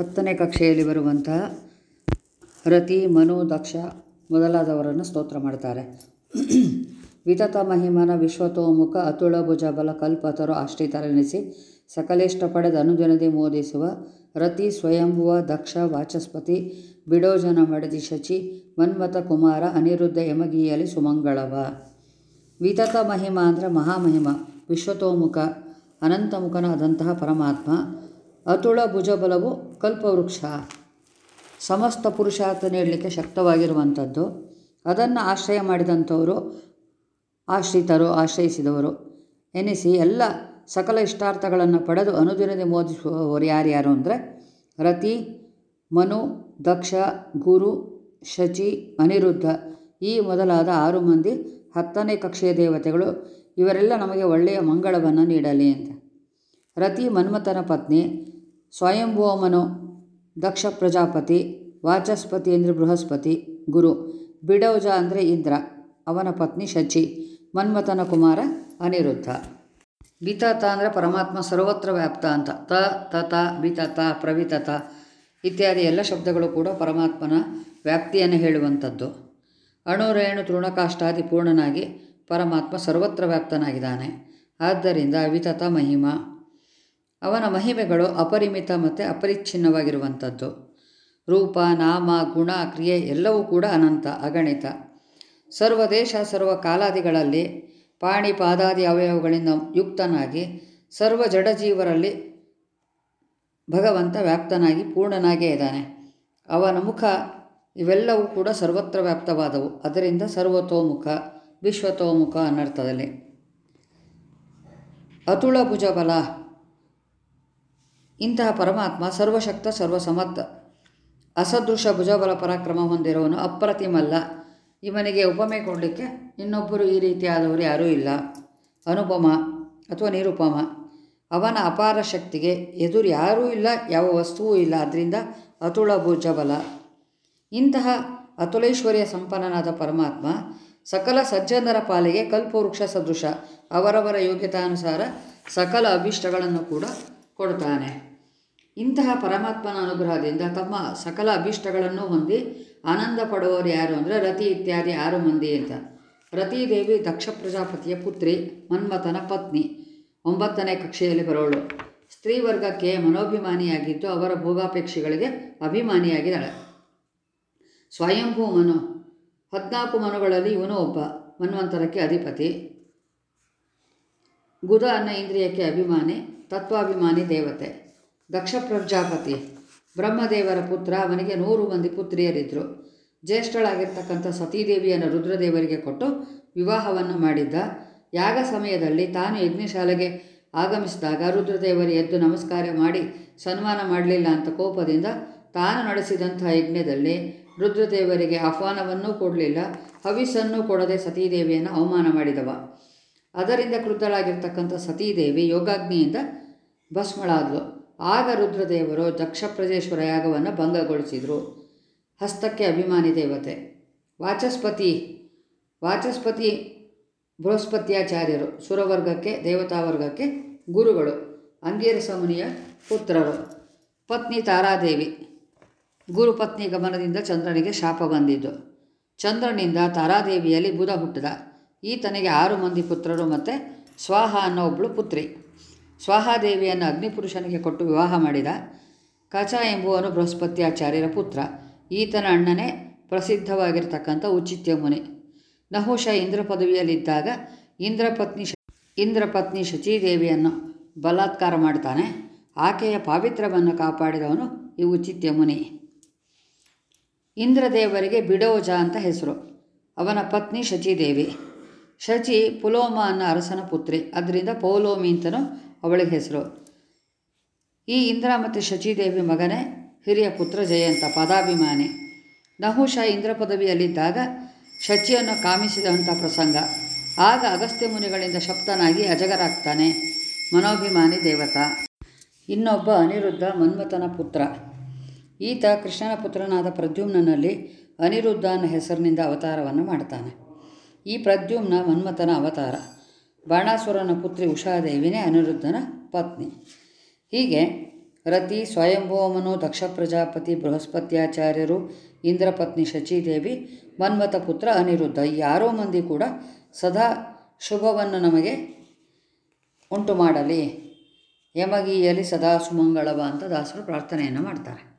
ಹತ್ತನೇ ಕಕ್ಷೆಯಲ್ಲಿ ಬರುವಂತಹ ರತಿ, ಮನು, ದಕ್ಷ ಮೊದಲಾದವರನ್ನು ಸ್ತೋತ್ರ ಮಾಡ್ತಾರೆ. ವಿತತ, ಮಹಿಮನ, ವಿಶ್ವತೋಮುಖ, ಅತುಳ, ಭುಜ, ಬಲ ಕಲ್ಪತರು ಆಶ್ರಿತರೆನಿಸಿ ಸಕಲೇಷ್ಟ ಪಡೆದ ಅನುಜನದಿ ಮೋದಿಸುವ ರತಿ, ಸ್ವಯಂಭುವ, ದಕ್ಷ, ವಾಚಸ್ಪತಿ, ಬಿಡೋಜನ, ಮಡದಿ, ಶಚಿ, ಮನ್ಮಥ, ಕುಮಾರ, ಅನಿರುದ್ಧ, ಯಮಗೀಯಲಿ, ಸುಮಂಗಳವ. ವಿತತ, ಮಹಿಮ ಅಂದರೆ ಮಹಾಮಹಿಮ, ವಿಶ್ವತೋಮುಖ, ಅನಂತಮುಖನಾದಂತಹ ಪರಮಾತ್ಮ ಅತುಳ ಭುಜಬಲವು ಕಲ್ಪವೃಕ್ಷ. ಸಮಸ್ತ ಪುರುಷಾರ್ಥ ನೀಡಲಿಕ್ಕೆ ಶಕ್ತವಾಗಿರುವಂಥದ್ದು. ಅದನ್ನು ಆಶ್ರಯ ಮಾಡಿದಂಥವರು ಆಶ್ರಿತರು, ಆಶ್ರಯಿಸಿದವರು. ಎನಿಸಿ ಎಲ್ಲ ಸಕಲ ಇಷ್ಟಾರ್ಥಗಳನ್ನು ಪಡೆದು ಅನುದಿನದಿ ಮೋದಿಸುವವರು ಯಾರ್ಯಾರು ಅಂದರೆ, ರತಿ, ಮನು, ದಕ್ಷ, ಗುರು, ಶಚಿ, ಅನಿರುದ್ಧ. ಈ ಮೊದಲಾದ ಆರು ಮಂದಿ ಹತ್ತನೇ ಕಕ್ಷೆಯ ದೇವತೆಗಳು, ಇವರೆಲ್ಲ ನಮಗೆ ಒಳ್ಳೆಯ ಮಂಗಳವನ್ನು ನೀಡಲಿ ಅಂತ. ರತಿ ಮನ್ಮಥನ ಪತ್ನಿ ಸ್ವಯಂಭೂಮನು ದಕ್ಷ ಪ್ರಜಾಪತಿ, ವಾಚಸ್ಪತಿ ಅಂದರೆ ಬೃಹಸ್ಪತಿ, ಗುರು. ಬಿಡೌಜ ಅಂದರೆ ಇಂದ್ರ, ಅವನ ಪತ್ನಿ ಶಚಿ, ಮನ್ಮಥನ ಕುಮಾರ ಅನಿರುದ್ಧ. ಬಿತತ ಅಂದರೆ ಪರಮಾತ್ಮ ಸರ್ವತ್ರ ವ್ಯಾಪ್ತ ಅಂತ. ತ, ತತ, ಬಿತತ, ಪ್ರವಿತತ ಇತ್ಯಾದಿ ಎಲ್ಲ ಶಬ್ದಗಳು ಕೂಡ ಪರಮಾತ್ಮನ ವ್ಯಾಪ್ತಿಯನ್ನು ಹೇಳುವಂಥದ್ದು. ಅಣು ರೇಣು ತೃಣಕಾಷ್ಟಾದಿ ಪೂರ್ಣನಾಗಿ ಪರಮಾತ್ಮ ಸರ್ವತ್ರ ವ್ಯಾಪ್ತನಾಗಿದ್ದಾನೆ. ಆದ್ದರಿಂದ ವಿತತ ಮಹಿಮ. ಅವನ ಮಹಿಮೆಗಳು ಅಪರಿಮಿತ ಮತ್ತು ಅಪರಿಚ್ಛಿನ್ನವಾಗಿರುವಂಥದ್ದು. ರೂಪ, ನಾಮ, ಗುಣ, ಕ್ರಿಯೆ ಎಲ್ಲವೂ ಕೂಡ ಅನಂತ, ಅಗಣಿತ. ಸರ್ವ ದೇಶ, ಸರ್ವ ಕಾಲಾದಿಗಳಲ್ಲಿ ಪಾಣಿ, ಪಾದಾದಿ ಅವಯವಗಳಿಂದ ಯುಕ್ತನಾಗಿ ಸರ್ವ ಜಡಜೀವರಲ್ಲಿ ಭಗವಂತ ವ್ಯಾಪ್ತನಾಗಿ ಪೂರ್ಣನಾಗೇ ಇದ್ದಾನೆ. ಅವನ ಮುಖ ಇವೆಲ್ಲವೂ ಕೂಡ ಸರ್ವತ್ರ ವ್ಯಾಪ್ತವಾದವು. ಅದರಿಂದ ಸರ್ವತೋಮುಖ, ವಿಶ್ವತೋಮುಖ ಅನ್ನರ್ಥದಲ್ಲಿ. ಅತುಳ ಭುಜಬಲ ಇಂತಹ ಪರಮಾತ್ಮ ಸರ್ವಶಕ್ತ, ಸರ್ವಸಮರ್ಥ, ಅಸದೃಶ ಭುಜಬಲ ಪರಾಕ್ರಮ ಹೊಂದಿರುವನು ಅಪ್ರತಿಮಲ್ಲ. ಇವನಿಗೆ ಉಪಮೆ ಕೊಡಲಿಕ್ಕೆ ಇನ್ನೊಬ್ಬರು ಈ ರೀತಿಯಾದವರು ಯಾರೂ ಇಲ್ಲ. ಅನುಪಮ ಅಥವಾ ನಿರುಪಮ. ಅವನ ಅಪಾರ ಶಕ್ತಿಗೆ ಎದುರು ಯಾರೂ ಇಲ್ಲ, ಯಾವ ವಸ್ತುವೂ ಇಲ್ಲ. ಅದರಿಂದ ಅತುಳ ಭುಜಬಲ. ಇಂತಹ ಅತುಲೇಶ್ವರಿಯ ಸಂಪನ್ನನಾದ ಪರಮಾತ್ಮ ಸಕಲ ಸಜ್ಜನರ ಪಾಲಿಗೆ ಕಲ್ಪವೃಕ್ಷ ಸದೃಶ. ಅವರವರ ಯೋಗ್ಯತಾನುಸಾರ ಸಕಲ ಅಭೀಷ್ಟಗಳನ್ನು ಕೂಡ ಕೊಡ್ತಾನೆ. ಇಂತಹ ಪರಮಾತ್ಮನ ಅನುಗ್ರಹದಿಂದ ತಮ್ಮ ಸಕಲ ಅಭೀಷ್ಟಗಳನ್ನು ಹೊಂದಿ ಆನಂದ ಪಡುವವರು ಯಾರು ಅಂದರೆ ರತಿ ಇತ್ಯಾದಿ ಆರು ಮಂದಿ ಅಂತ. ರತಿದೇವಿ ದಕ್ಷ ಪ್ರಜಾಪತಿಯ ಪುತ್ರಿ, ಮನ್ಮಥನ ಪತ್ನಿ, ಒಂಬತ್ತನೇ ಕಕ್ಷೆಯಲ್ಲಿ ಬರೋಳು. ಸ್ತ್ರೀ ವರ್ಗಕ್ಕೆ ಮನೋಭಿಮಾನಿಯಾಗಿದ್ದು ಅವರ ಭೋಗಾಪೇಕ್ಷೆಗಳಿಗೆ ಅಭಿಮಾನಿಯಾಗಿದ್ದಾಳೆ. ಸ್ವಯಂಭೂ ಮನು. ಹದಿನಾಲ್ಕು ಮನುಗಳಲ್ಲಿ ಇವನು ಒಬ್ಬ, ಮನ್ವಂತರಕ್ಕೆ ಅಧಿಪತಿ. ಗುದ ಅನ್ನ ಇಂದ್ರಿಯಕ್ಕೆ ಅಭಿಮಾನಿ, ತತ್ವಾಭಿಮಾನಿ ದೇವತೆ. ದಕ್ಷ ಪ್ರಜಾಪತಿ. ಬ್ರಹ್ಮದೇವರ ಪುತ್ರ, ಅವನಿಗೆ ನೂರು ಮಂದಿ ಪುತ್ರಿಯರಿದ್ದರು ಜ್ಯೇಷ್ಠಳಾಗಿರ್ತಕ್ಕಂಥ ಸತೀದೇವಿಯನ್ನು ರುದ್ರದೇವರಿಗೆ ಕೊಟ್ಟು ವಿವಾಹವನ್ನು ಮಾಡಿದ್ದ. ಯಾಗ ಸಮಯದಲ್ಲಿ ತಾನು ಯಜ್ಞಶಾಲೆಗೆ ಆಗಮಿಸಿದಾಗ ರುದ್ರದೇವರು ಎದ್ದು ನಮಸ್ಕಾರ ಮಾಡಿ, ಸನ್ಮಾನ ಮಾಡಲಿಲ್ಲ ಅಂತ ಕೋಪದಿಂದ ತಾನು ನಡೆಸಿದಂಥ ಯಜ್ಞದಲ್ಲಿ ರುದ್ರದೇವರಿಗೆ ಆಹ್ವಾನವನ್ನೂ ಕೊಡಲಿಲ್ಲ ಹವಿಸನ್ನೂ ಕೊಡದೆ ಸತೀದೇವಿಯನ್ನು ಅವಮಾನ ಮಾಡಿದವ. ಅದರಿಂದ ಕ್ರುದ್ಧಳಾಗಿರ್ತಕ್ಕಂಥ ಸತೀದೇವಿ ಯೋಗಾಗ್ನಿಯಿಂದ ಭಸ್ಮಳಾದಳು ಆಗ ರುದ್ರದೇವರು ದಕ್ಷ ಪ್ರಜೇಶ್ವರ ಯಾಗವನ್ನು ಭಂಗಗೊಳಿಸಿದರು. ಹಸ್ತಕ್ಕೆ ಅಭಿಮಾನಿ ದೇವತೆ. ವಾಚಸ್ಪತಿ ವಾಚಸ್ಪತಿ ಬೃಹಸ್ಪತ್ಯಾಚಾರ್ಯರು, ಸುರವರ್ಗಕ್ಕೆ, ದೇವತಾವರ್ಗಕ್ಕೆ ಗುರುಗಳು ಅಂಗೀರಸ ಮುನಿಯ ಪುತ್ರರು. ಪತ್ನಿ ತಾರಾದೇವಿ. ಗುರುಪತ್ನಿ ಗಮನದಿಂದ ಚಂದ್ರನಿಗೆ ಶಾಪ ಬಂದಿದ್ದು. ಚಂದ್ರನಿಂದ ತಾರಾದೇವಿಯಲ್ಲಿ ಬುಧ ಹುಟ್ಟಿದ. ಈತನಿಗೆ ಆರು ಮಂದಿ ಪುತ್ರರು ಮತ್ತು ಸ್ವಾಹ ಅನ್ನೋ ಒಬ್ಬಳು ಪುತ್ರಿ. ಸ್ವಾಹಾದೇವಿಯನ್ನು ಅಗ್ನಿಪುರುಷನಿಗೆ ಕೊಟ್ಟು ವಿವಾಹ ಮಾಡಿದ ಕಚ ಎಂಬುವನು ಬೃಹಸ್ಪತ್ಯಾಚಾರ್ಯರ ಪುತ್ರ. ಈತನ ಅಣ್ಣನೇ ಪ್ರಸಿದ್ಧವಾಗಿರ್ತಕ್ಕಂಥ ಉಚಿತ್ಯ ಮುನಿ. ನಹುಷ ಇಂದ್ರ ಪದವಿಯಲ್ಲಿದ್ದಾಗ ಇಂದ್ರಪತ್ನಿ ಶ ಇಂದ್ರಪತ್ನಿ ಶಚೀದೇವಿಯನ್ನು ಬಲಾತ್ಕಾರ ಮಾಡ್ತಾನೆ. ಆಕೆಯ ಪಾವಿತ್ರ್ಯವನ್ನು ಕಾಪಾಡಿದವನು ಈ ಉಚಿತ್ಯ ಮುನಿ. ಇಂದ್ರದೇವರಿಗೆ ಬಿಡೋಜ ಅಂತ ಹೆಸರು. ಅವನ ಪತ್ನಿ ಶಚಿದೇವಿ. ಶಚಿ ಪುಲೋಮ ಅನ್ನೋ ಅರಸನ ಪುತ್ರಿ. ಅದರಿಂದ ಪೌಲೋಮಿ ಅಂತಲೂ ಅವಳಿಗೆ ಹೆಸರು. ಈ ಇಂದ್ರ ಮತ್ತು ಶಚಿದೇವಿ ಮಗನೇ ಹಿರಿಯ ಪುತ್ರ ಜಯಂತ, ಪದಾಭಿಮಾನಿ. ನಹುಷ ಇಂದ್ರ ಪದವಿಯಲ್ಲಿದ್ದಾಗ ಶಚಿಯನ್ನು ಕಾಮಿಸಿದಂಥ ಪ್ರಸಂಗ. ಆಗ ಅಗಸ್ತ್ಯ ಮುನಿಗಳಿಂದ ಶಪ್ತನಾಗಿ ಅಜಗರಾಗ್ತಾನೆ ಮನೋಭಿಮಾನಿ ದೇವತಾ. ಇನ್ನೊಬ್ಬ ಅನಿರುದ್ಧ ಮನ್ಮಥನ ಪುತ್ರ. ಈತ ಕೃಷ್ಣನ ಪುತ್ರನಾದ ಪ್ರದ್ಯುಮ್ನಲ್ಲಿ ಅನಿರುದ್ಧ ಅನ್ನೋ ಹೆಸರಿನಿಂದ ಅವತಾರವನ್ನು ಮಾಡ್ತಾನೆ. ಈ ಪ್ರದ್ಯುಮ್ನ ಮನ್ಮಥನ ಅವತಾರ. ಬಾಣಾಸುರನ ಪುತ್ರಿ ಉಷಾದೇವಿನೇ ಅನಿರುದ್ಧನ ಪತ್ನಿ. ಹೀಗೆ ರತಿ ಸ್ವಯಂಭೋಮನು ದಕ್ಷ ಪ್ರಜಾಪತಿ, ಬೃಹಸ್ಪತ್ಯಾಚಾರ್ಯರು, ಇಂದ್ರಪತ್ನಿ ಶಚೀದೇವಿ, ಮನ್ಮಥ ಪುತ್ರ ಅನಿರುದ್ಧ ಈ ಆರೋ ಮಂದಿ ಕೂಡ ಸದಾ ಶುಭವನ್ನು ನಮಗೆ ಉಂಟು ಮಾಡಲಿ ಯಮಗೀಯಲಿ ಸದಾ ಸುಮಂಗಳವ ಅಂತ ದಾಸರು ಪ್ರಾರ್ಥನೆಯನ್ನು ಮಾಡ್ತಾರೆ.